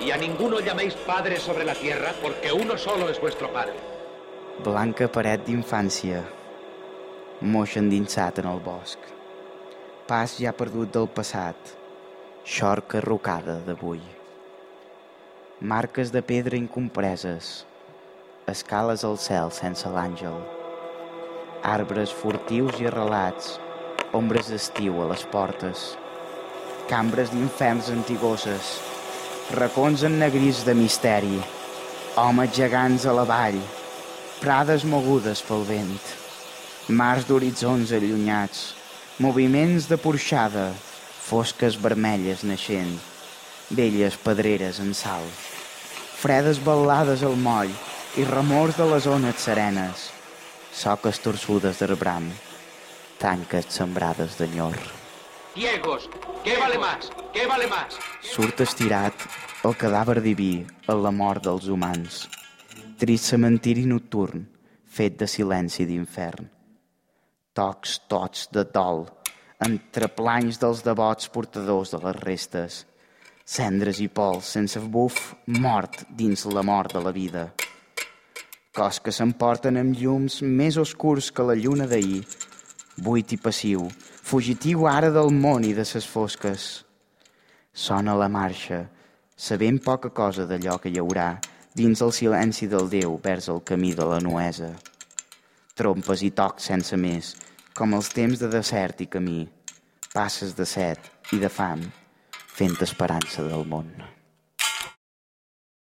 Y a ninguno llaméis padre sobre la tierra, porque uno solo es vuestro padre. Blanca paret d'infància, moix endinsat en el bosc. Pas ja perdut del passat, xorca rocada d'avui. Marques de pedra incompreses, escales al cel sense l'àngel. Arbres furtius i arrelats, ombres d'estiu a les portes. Cambres d'inferns antigoses, racons ennegrits de misteri, homes gegants a la vall, prades mogudes pel vent, mars d'horitzons allunyats, moviments de porxada, fosques vermelles naixent, velles pedreres en sal, fredes ballades al moll i remors de les ones serenes, soques torçudes d'arbram, tanques sembrades d'enyor. Ciegos, ¿qué vale más? ¿Qué vale más? Surt estirat el cadàver diví en la mort dels humans. Trist cementiri nocturn, fet de silenci d'infern. Tocs tots de dol, entre planys dels devots portadors de les restes. Cendres i pols sense buf, mort dins la mort de la vida. Cos que s'emporten amb llums més oscurs que la lluna d'ahir, buit i passiu, fugitiu ara del món i de ses fosques. Sona la marxa, sabent poca cosa d'allò que hi haurà dins el silenci del Déu vers el camí de la nuesa. Trompes i tocs sense més, com els temps de desert i camí, passes de set i de fam, fent esperança del món.